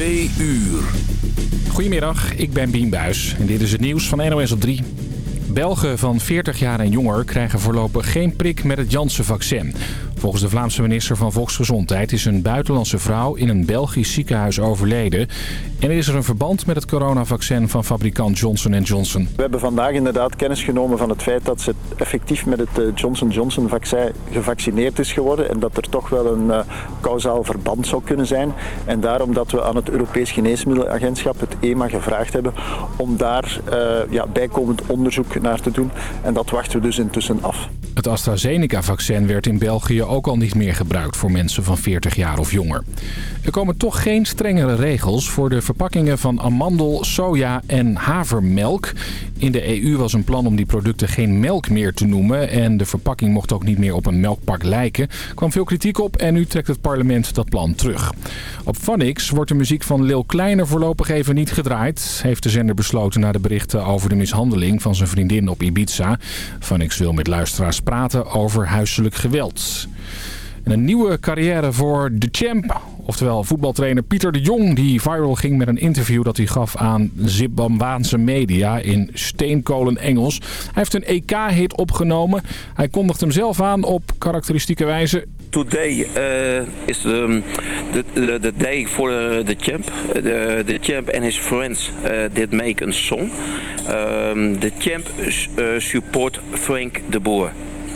Uur. Goedemiddag, ik ben Bien en dit is het nieuws van NOS op 3. Belgen van 40 jaar en jonger krijgen voorlopig geen prik met het Janssen-vaccin. Volgens de Vlaamse minister van Volksgezondheid is een buitenlandse vrouw in een Belgisch ziekenhuis overleden. En is er een verband met het coronavaccin van fabrikant Johnson Johnson. We hebben vandaag inderdaad kennis genomen van het feit dat ze effectief met het eh, Johnson Johnson vaccin gevaccineerd is geworden. En dat er toch wel een uh, kausaal verband zou kunnen zijn. En daarom dat we aan het Europees Geneesmiddelenagentschap, het EMA, gevraagd hebben om daar uh, ja, bijkomend onderzoek naar te doen. En dat wachten we dus intussen af. Het AstraZeneca-vaccin werd in België ook al niet meer gebruikt voor mensen van 40 jaar of jonger. Er komen toch geen strengere regels voor de verpakkingen van amandel, soja en havermelk. In de EU was een plan om die producten geen melk meer te noemen en de verpakking mocht ook niet meer op een melkpak lijken. Kwam veel kritiek op en nu trekt het parlement dat plan terug. Op Phonix wordt de muziek van Lil Kleine voorlopig even niet gedraaid, heeft de zender besloten na de berichten over de mishandeling van zijn vriendin op Ibiza. Phonix wil met luisteraars praten over huiselijk geweld. En een nieuwe carrière voor de champ. Oftewel voetbaltrainer Pieter de Jong die viral ging met een interview dat hij gaf aan Zimbabwaanse media in steenkolen Engels. Hij heeft een EK-hit opgenomen. Hij kondigt hem zelf aan op karakteristieke wijze. Today uh, is the, the, the, day for the champ. The, the champ and his friends uh, did make a song. Um, the champ support Frank de Boer.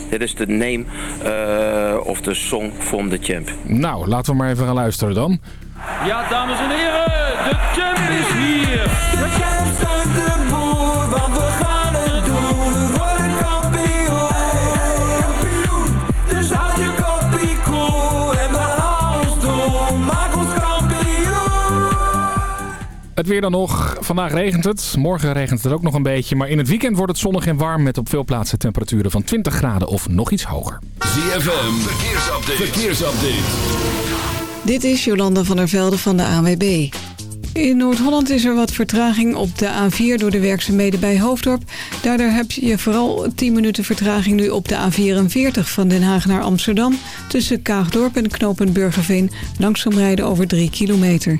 Dit is de name uh, of the song from the champ. Nou, laten we maar even gaan luisteren dan. Ja, dames en heren, de champ is hier. De champ Het weer dan nog. Vandaag regent het. Morgen regent het ook nog een beetje. Maar in het weekend wordt het zonnig en warm met op veel plaatsen temperaturen van 20 graden of nog iets hoger. ZFM, verkeersupdate. verkeersupdate. Dit is Jolanda van der Velde van de ANWB. In Noord-Holland is er wat vertraging op de A4 door de werkzaamheden bij Hoofddorp. Daardoor heb je vooral 10 minuten vertraging nu op de A44 van Den Haag naar Amsterdam. Tussen Kaagdorp en Knopen Burgerveen langzaam rijden over 3 kilometer.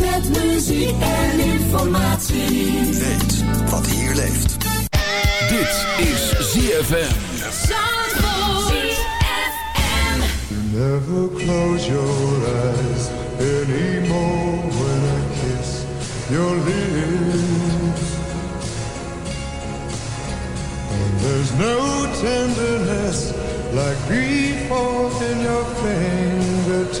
Met muziek en informatie. Weet wat hier leeft. Dit is ZFM. ZFM. Never close your eyes anymore when I kiss your lips. And there's no tenderness like before in your fingertips.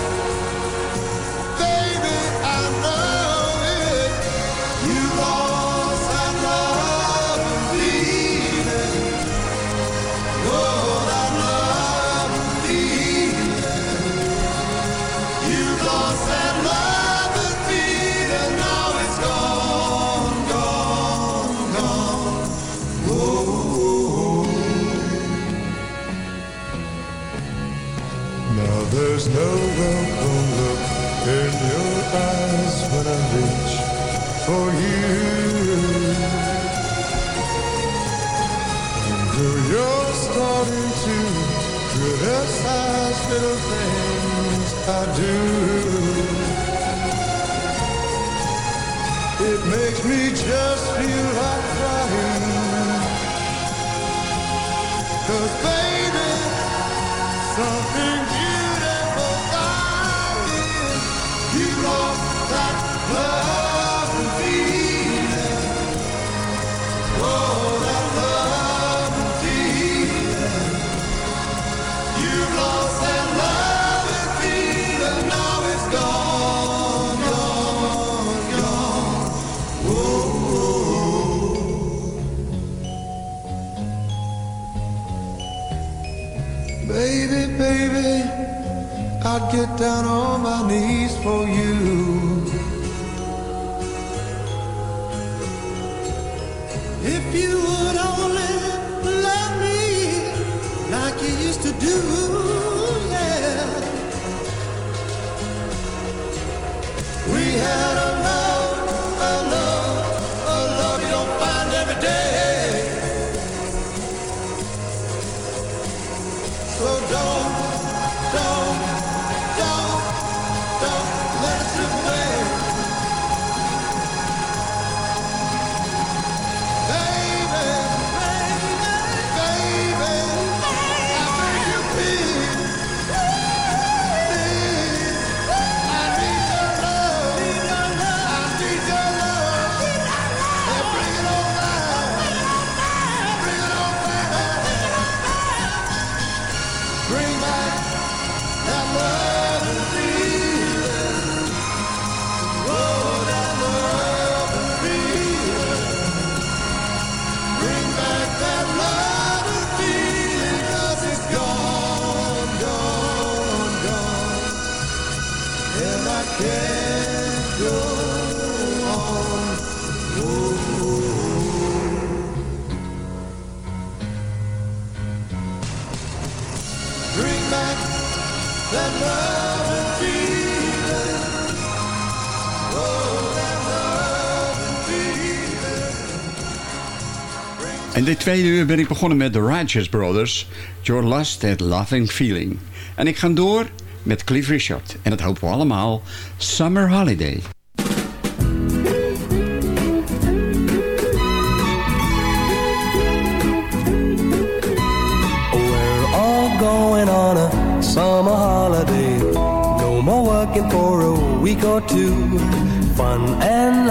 little things I do, it makes me just feel like crying. Cause baby, down on my knees for you. If you would only love me like you used to do, yeah. We had a En dit tweede uur ben ik begonnen met The Righteous Brothers, Your Lost That Loving Feeling. En ik ga door met Cliff Richard. En dat hopen we allemaal, Summer Holiday. We're all going on a summer holiday. No more working for a week or two. Fun and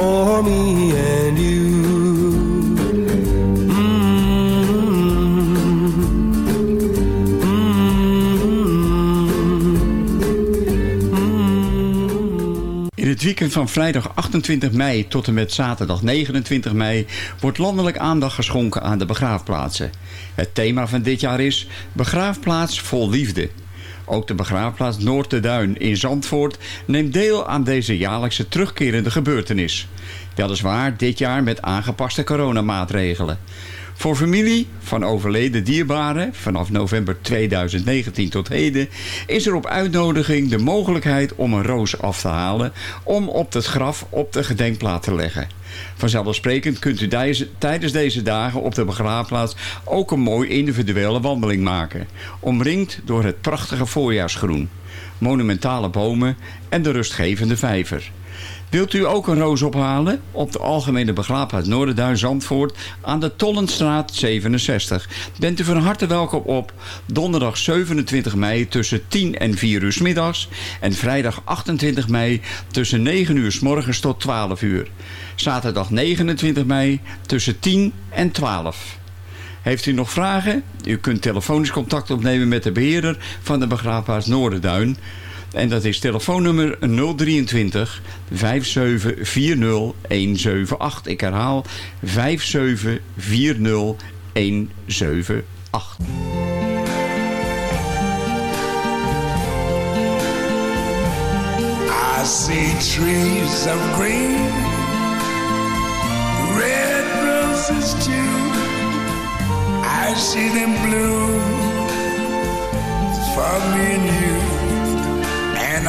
And you. In het weekend van vrijdag 28 mei tot en met zaterdag 29 mei wordt landelijk aandacht geschonken aan de begraafplaatsen. Het thema van dit jaar is Begraafplaats vol liefde. Ook de begraafplaats Noord de Duin in Zandvoort neemt deel aan deze jaarlijkse terugkerende gebeurtenis. Weliswaar dit jaar met aangepaste coronamaatregelen. Voor familie van overleden dierbaren vanaf november 2019 tot heden is er op uitnodiging de mogelijkheid om een roos af te halen om op het graf op de gedenkplaat te leggen. Vanzelfsprekend kunt u tijdens deze dagen op de begraafplaats ook een mooi individuele wandeling maken. Omringd door het prachtige voorjaarsgroen, monumentale bomen en de rustgevende vijver. Wilt u ook een roos ophalen? Op de Algemene Begraafplaats Noorderduin Zandvoort aan de Tollenstraat 67. Bent u van harte welkom op donderdag 27 mei tussen 10 en 4 uur middags. En vrijdag 28 mei tussen 9 uur 's morgens tot 12 uur. Zaterdag 29 mei tussen 10 en 12. Heeft u nog vragen? U kunt telefonisch contact opnemen met de beheerder van de begraafplaats Noorderduin. En dat is telefoonnummer 023 5740 178. Ik herhaal 5740 178. I see trees of green, red roses too. I see them bloom for me and you.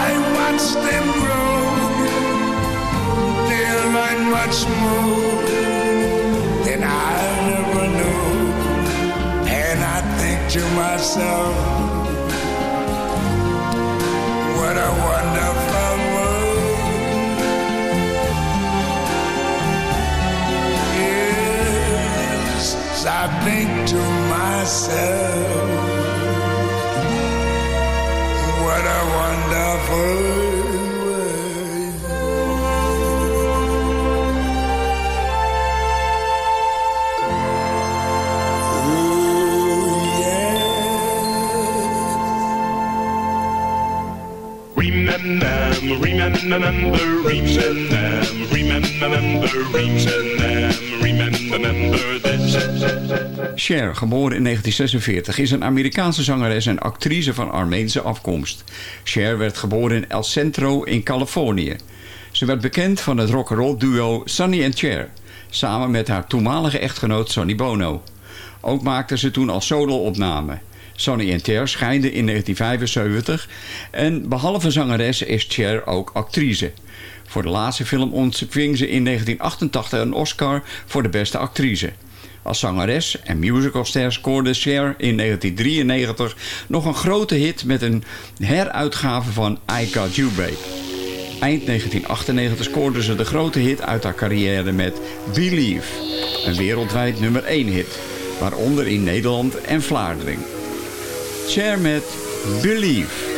I watch them grow, they'll learn much more than I ever knew, and I think to myself what a wonderful world. Yes, I think to myself, Remember, remember, remember, remember, remember. Cher, geboren in 1946, is een Amerikaanse zangeres en actrice van Armeense afkomst. Cher werd geboren in El Centro in Californië. Ze werd bekend van het rock'n'roll duo Sonny Cher, samen met haar toenmalige echtgenoot Sonny Bono. Ook maakte ze toen al solo-opnamen. Sonny and Cher scheiden in 1975 en behalve zangeres is Cher ook actrice. Voor de laatste film ontving ze in 1988 een Oscar voor de beste actrice. Als zangeres en musicalster scoorde Cher in 1993 nog een grote hit met een heruitgave van I Got You Babe. Eind 1998 scoorde ze de grote hit uit haar carrière met Believe, een wereldwijd nummer 1 hit, waaronder in Nederland en Vlaanderen. Cher met Believe.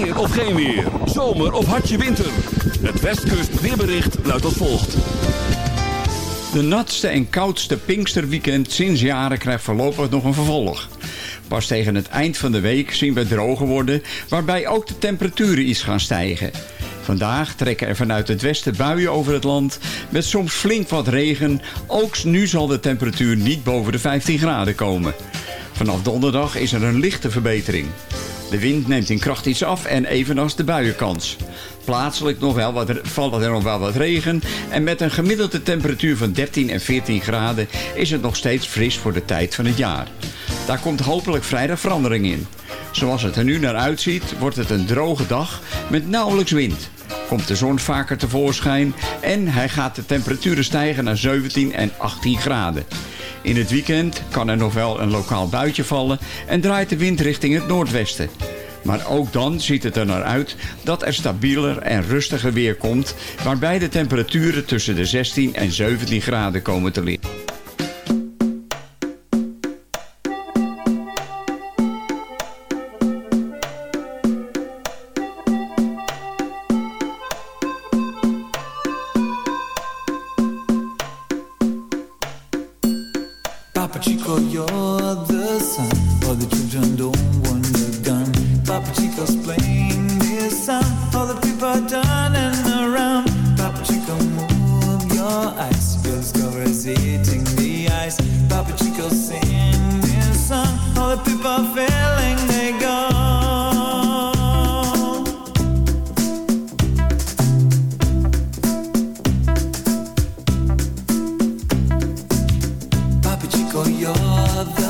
Of geen weer. Zomer of hartje winter. Het Westkust weerbericht luidt als volgt. De natste en koudste Pinksterweekend sinds jaren krijgt voorlopig nog een vervolg. Pas tegen het eind van de week zien we droger worden, waarbij ook de temperaturen iets gaan stijgen. Vandaag trekken er vanuit het westen buien over het land, met soms flink wat regen. Ook nu zal de temperatuur niet boven de 15 graden komen. Vanaf donderdag is er een lichte verbetering. De wind neemt in kracht iets af en evenals de buienkans. Plaatselijk nog wel wat, valt er nog wel wat regen en met een gemiddelde temperatuur van 13 en 14 graden is het nog steeds fris voor de tijd van het jaar. Daar komt hopelijk vrijdag verandering in. Zoals het er nu naar uitziet wordt het een droge dag met nauwelijks wind. Komt de zon vaker tevoorschijn en hij gaat de temperaturen stijgen naar 17 en 18 graden. In het weekend kan er nog wel een lokaal buitje vallen en draait de wind richting het noordwesten. Maar ook dan ziet het er naar uit dat er stabieler en rustiger weer komt, waarbij de temperaturen tussen de 16 en 17 graden komen te liggen.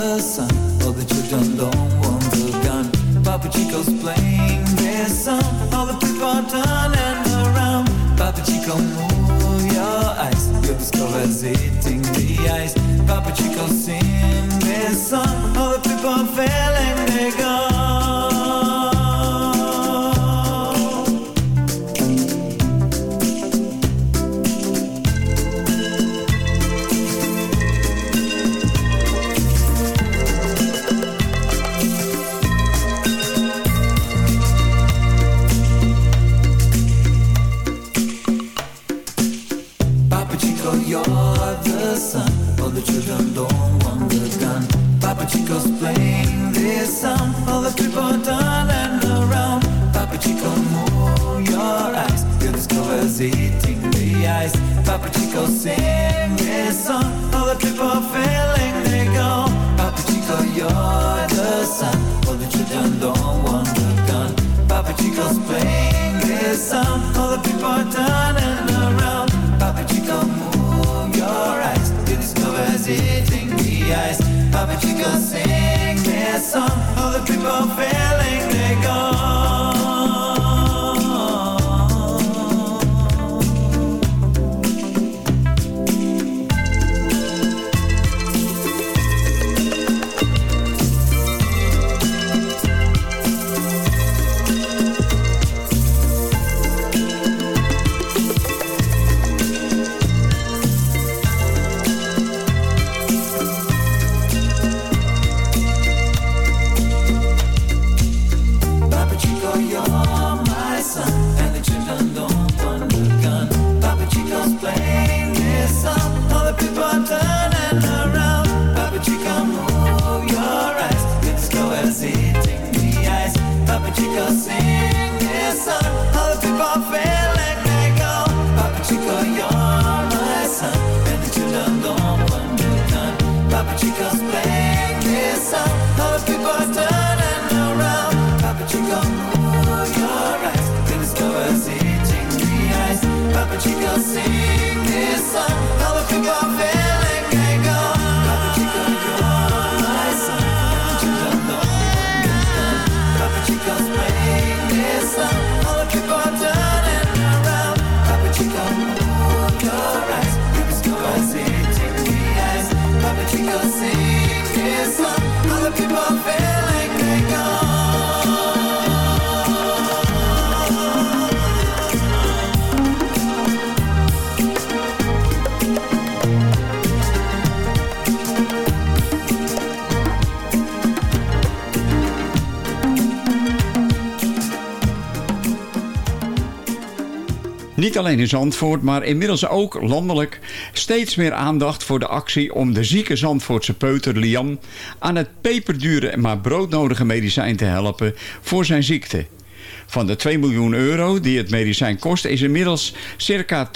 The son. All the children don't want the gun. Papa Chico's playing Niet alleen in Zandvoort, maar inmiddels ook landelijk steeds meer aandacht voor de actie om de zieke Zandvoortse peuter Liam aan het peperdure maar broodnodige medicijn te helpen voor zijn ziekte. Van de 2 miljoen euro die het medicijn kost... is inmiddels circa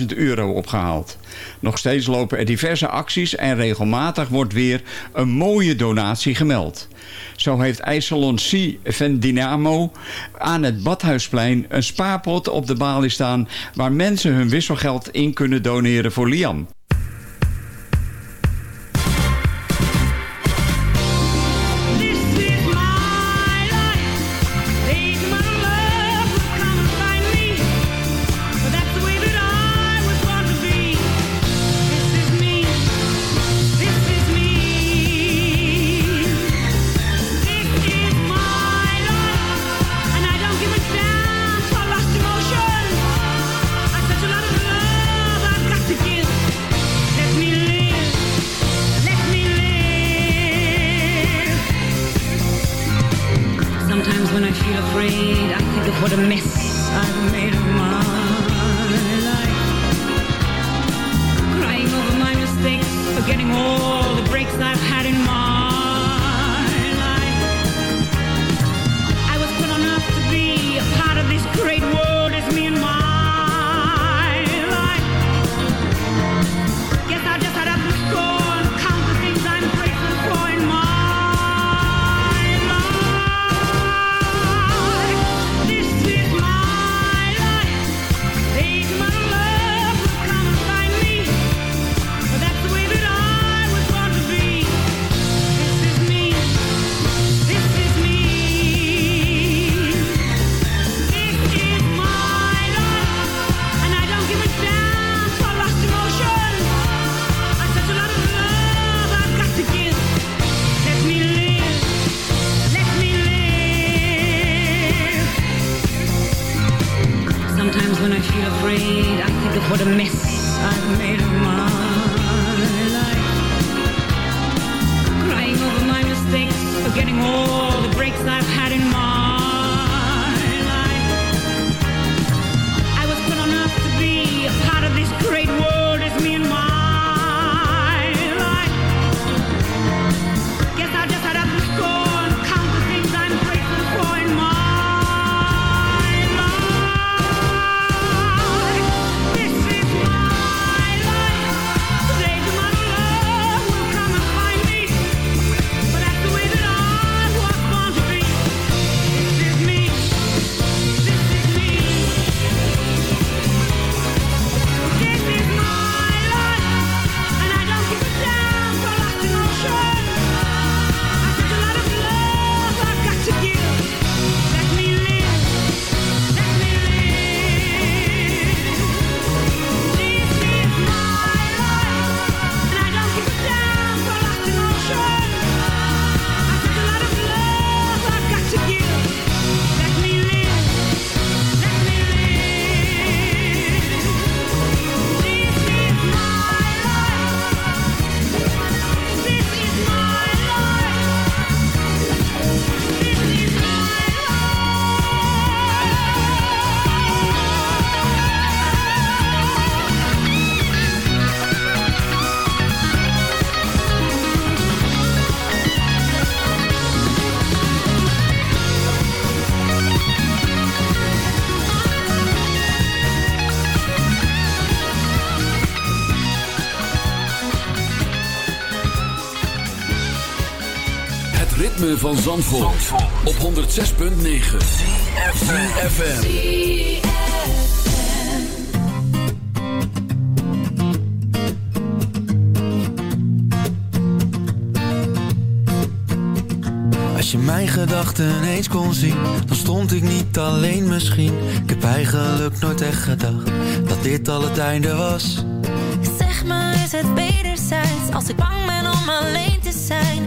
235.000 euro opgehaald. Nog steeds lopen er diverse acties... en regelmatig wordt weer een mooie donatie gemeld. Zo heeft IJsselon C van Dynamo aan het Badhuisplein een spaarpot op de balie staan... waar mensen hun wisselgeld in kunnen doneren voor Lian. Van Zandvoort, op 106.9 CFFM Als je mijn gedachten eens kon zien, dan stond ik niet alleen misschien. Ik heb eigenlijk nooit echt gedacht dat dit al het einde was. Zeg maar, is het wederzijds? Als ik bang ben om alleen te zijn,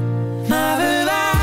Maar we waren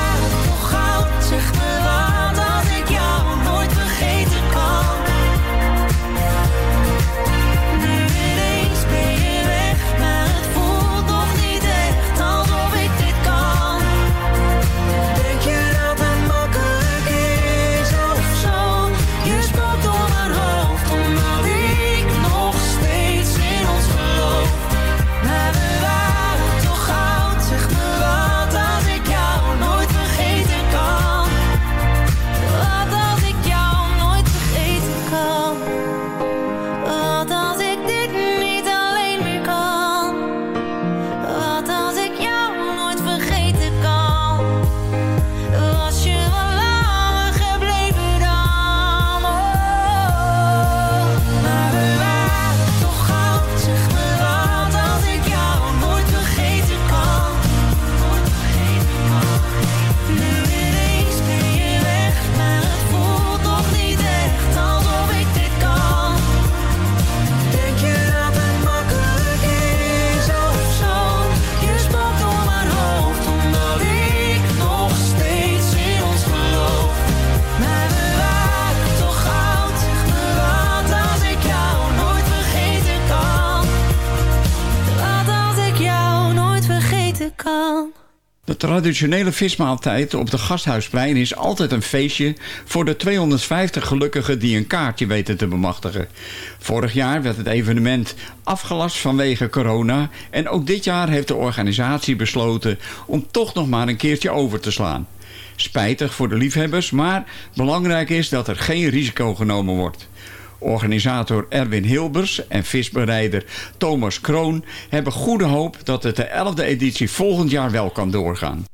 traditionele vismaaltijd op de Gasthuisplein is altijd een feestje voor de 250 gelukkigen die een kaartje weten te bemachtigen. Vorig jaar werd het evenement afgelast vanwege corona en ook dit jaar heeft de organisatie besloten om toch nog maar een keertje over te slaan. Spijtig voor de liefhebbers, maar belangrijk is dat er geen risico genomen wordt. Organisator Erwin Hilbers en visbereider Thomas Kroon hebben goede hoop dat het de 11e editie volgend jaar wel kan doorgaan.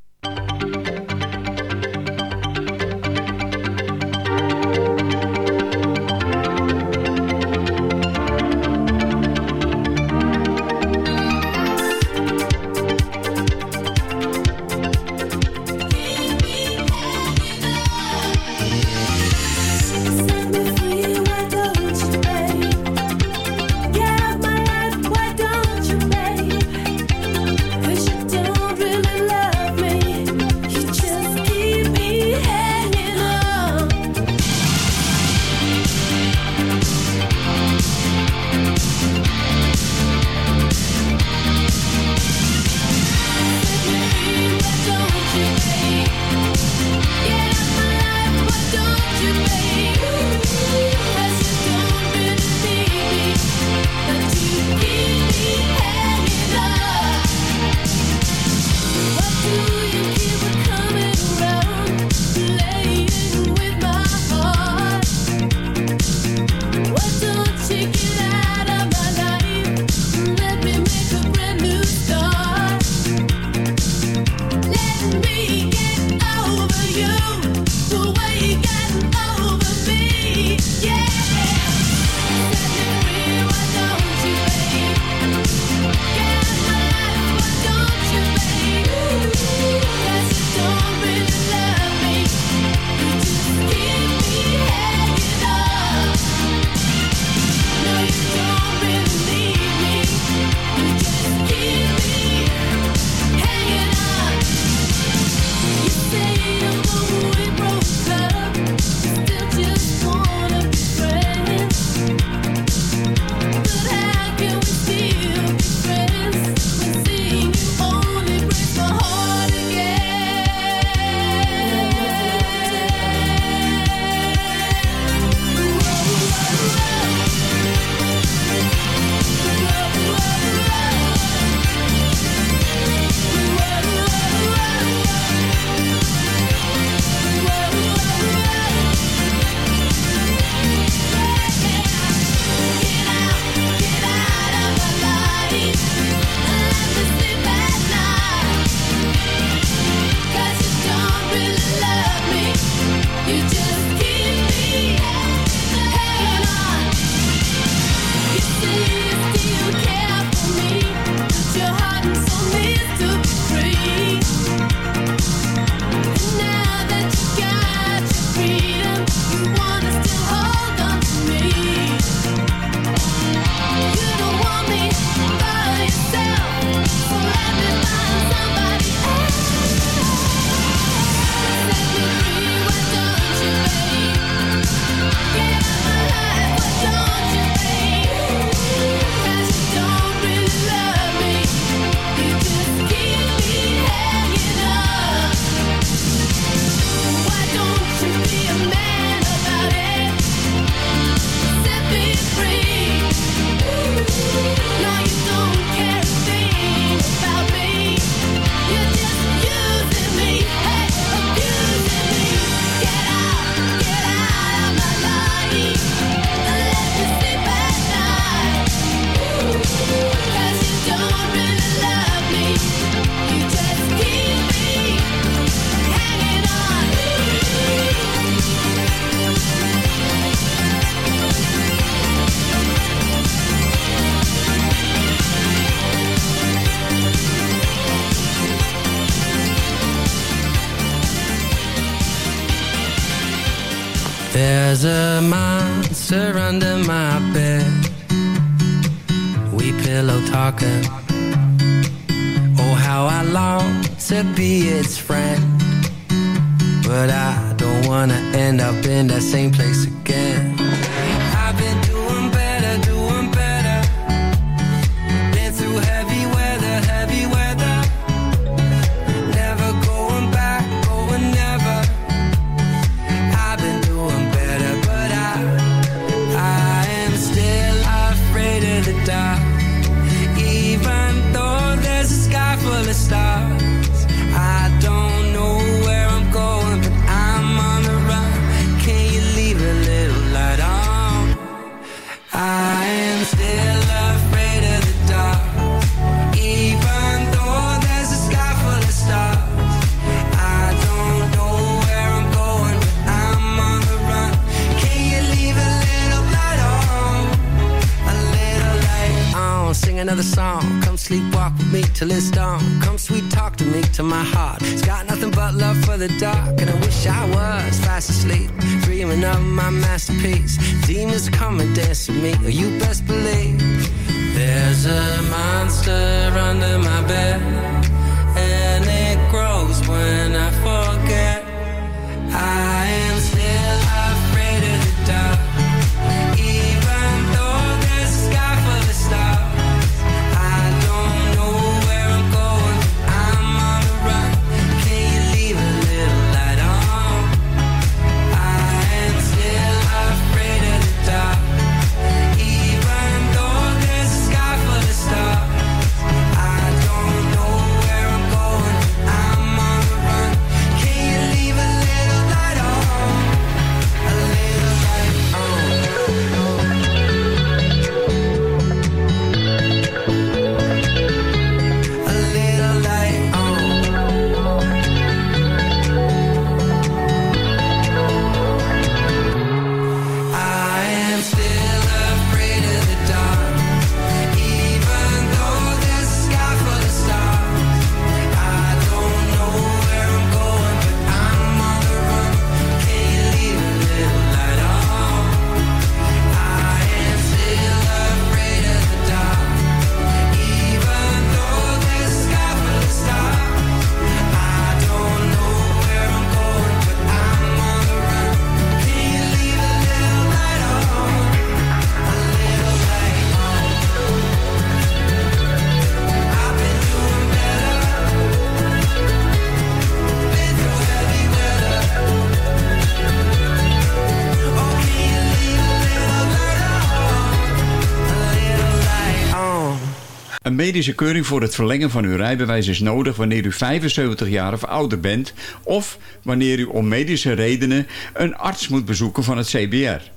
Medische keuring voor het verlengen van uw rijbewijs is nodig wanneer u 75 jaar of ouder bent of wanneer u om medische redenen een arts moet bezoeken van het CBR.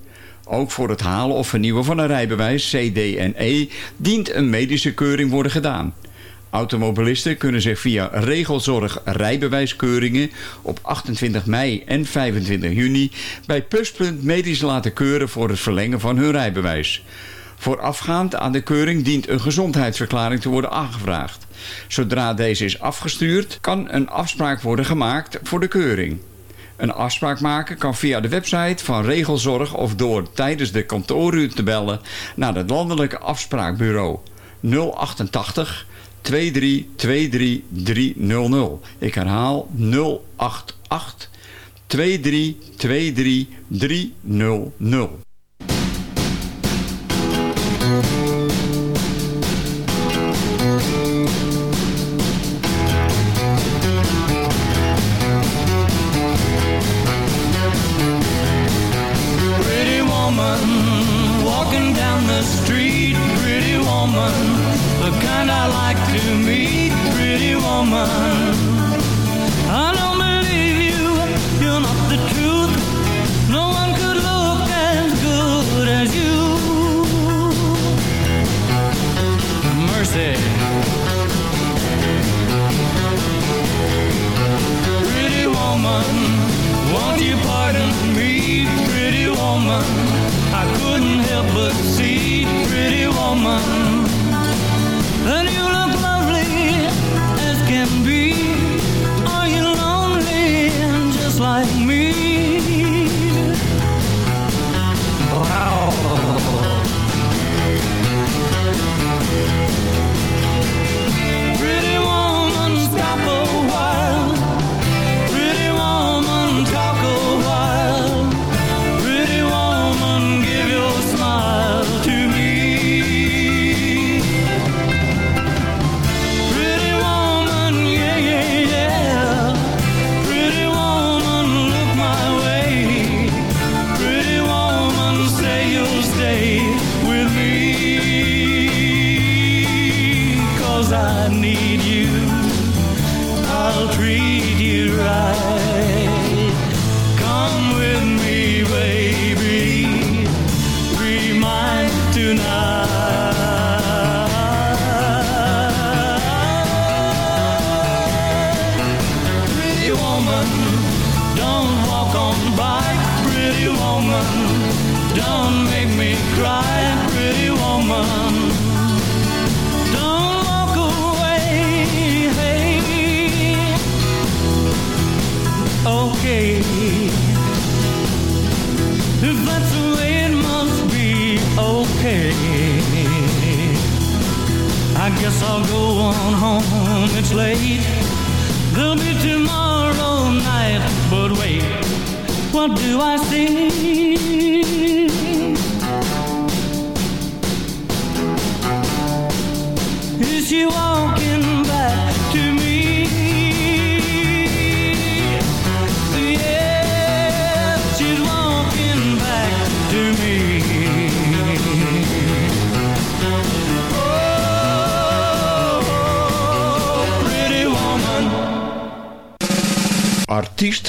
Ook voor het halen of vernieuwen van een rijbewijs, CDNE, dient een medische keuring worden gedaan. Automobilisten kunnen zich via regelzorg rijbewijskeuringen op 28 mei en 25 juni bij Pluspunt medisch laten keuren voor het verlengen van hun rijbewijs. Voorafgaand aan de keuring dient een gezondheidsverklaring te worden aangevraagd. Zodra deze is afgestuurd, kan een afspraak worden gemaakt voor de keuring. Een afspraak maken kan via de website van Regelzorg of door tijdens de kantooruur te bellen naar het landelijke afspraakbureau 088 2323 300. Ik herhaal 088 2323 300.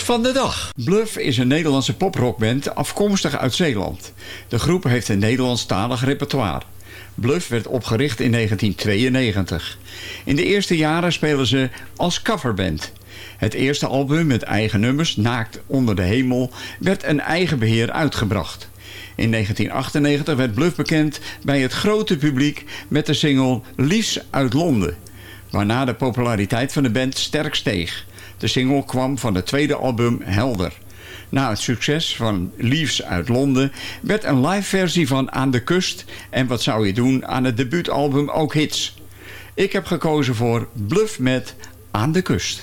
Van de dag. Bluff is een Nederlandse poprockband afkomstig uit Zeeland. De groep heeft een Nederlandstalig repertoire. Bluff werd opgericht in 1992. In de eerste jaren spelen ze als coverband. Het eerste album met eigen nummers, Naakt onder de hemel, werd een eigen beheer uitgebracht. In 1998 werd Bluff bekend bij het grote publiek met de single Lies uit Londen. Waarna de populariteit van de band sterk steeg. De single kwam van het tweede album Helder. Na het succes van Leaves uit Londen werd een live versie van Aan de Kust en Wat zou je doen aan het debuutalbum ook hits. Ik heb gekozen voor Bluff met Aan de Kust.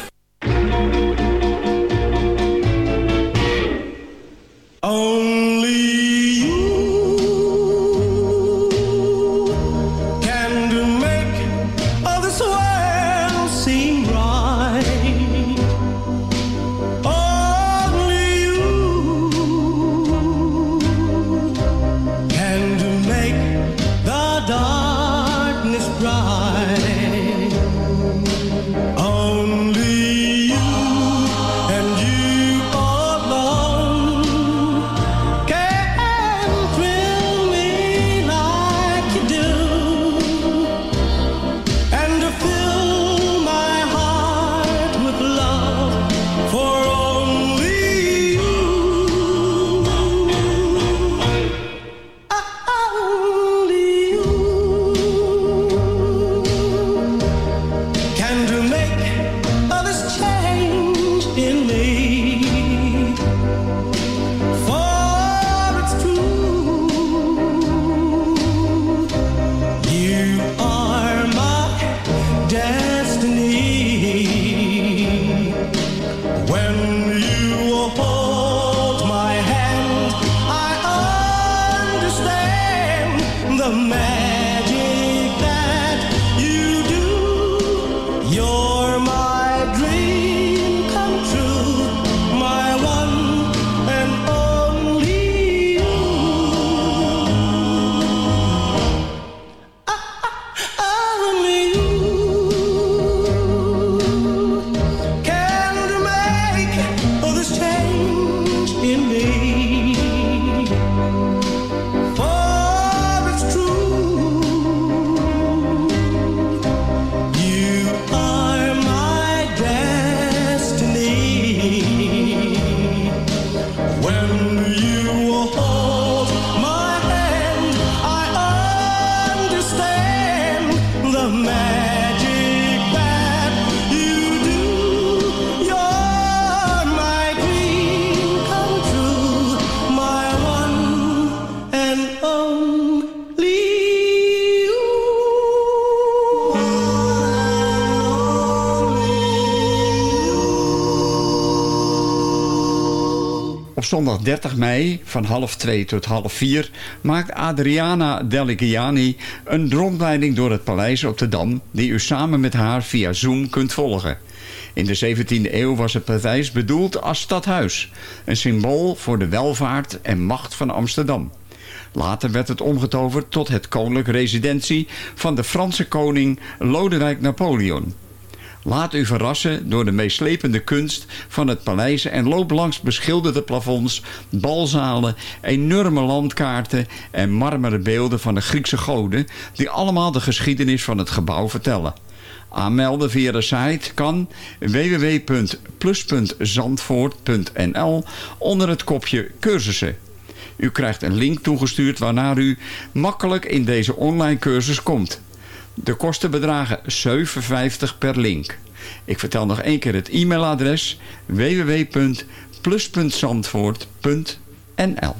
zondag 30 mei van half 2 tot half 4 maakt Adriana Deligiani een rondleiding door het paleis op de Dam... die u samen met haar via Zoom kunt volgen. In de 17e eeuw was het paleis bedoeld als stadhuis. Een symbool voor de welvaart en macht van Amsterdam. Later werd het omgetoverd tot het koninklijke residentie van de Franse koning Lodewijk Napoleon. Laat u verrassen door de meeslepende kunst van het paleis... en loop langs beschilderde plafonds, balzalen, enorme landkaarten... en marmeren beelden van de Griekse goden... die allemaal de geschiedenis van het gebouw vertellen. Aanmelden via de site kan www.plus.zandvoort.nl onder het kopje cursussen. U krijgt een link toegestuurd waarnaar u makkelijk in deze online cursus komt... De kosten bedragen 57 per link. Ik vertel nog één keer het e-mailadres www.plus.zandvoort.nl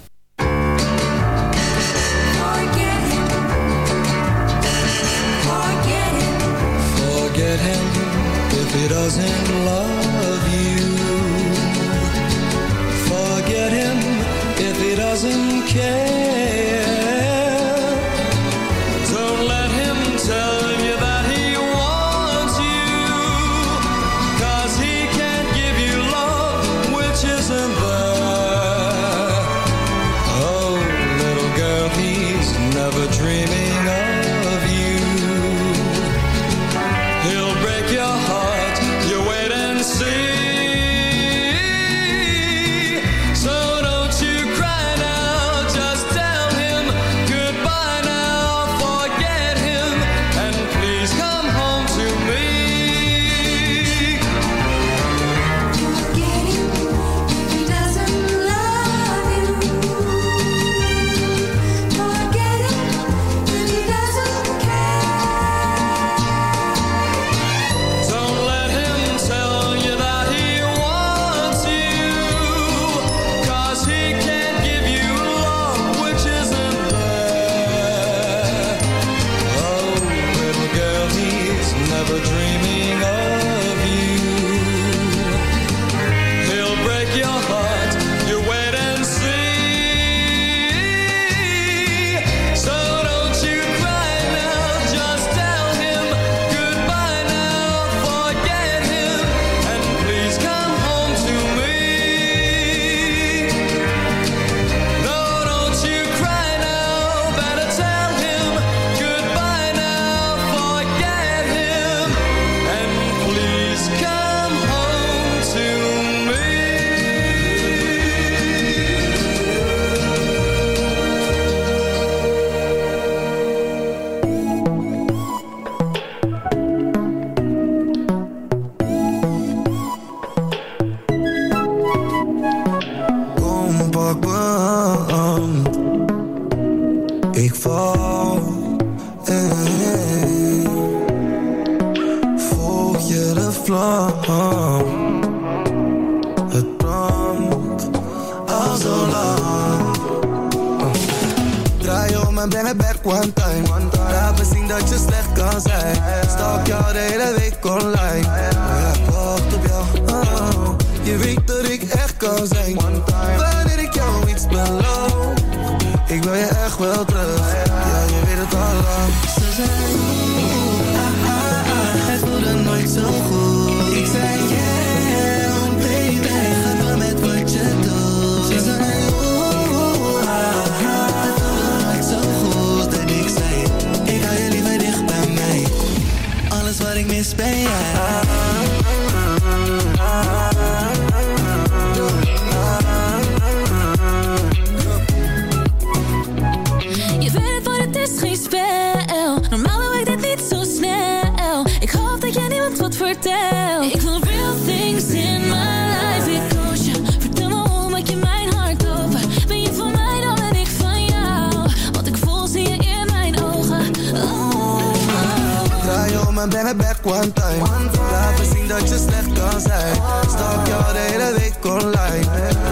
maar ben back one time. Laten zien dat je slecht kan zijn. Stop jou de hele week online.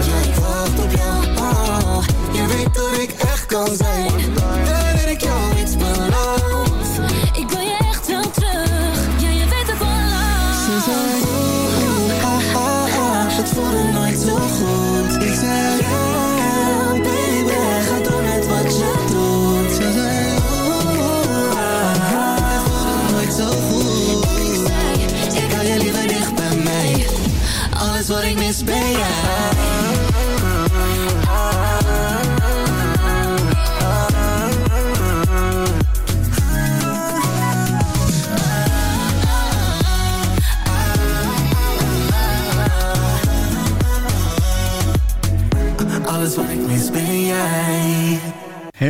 Jij op jou, oh. Je weet dat ik echt kan zijn.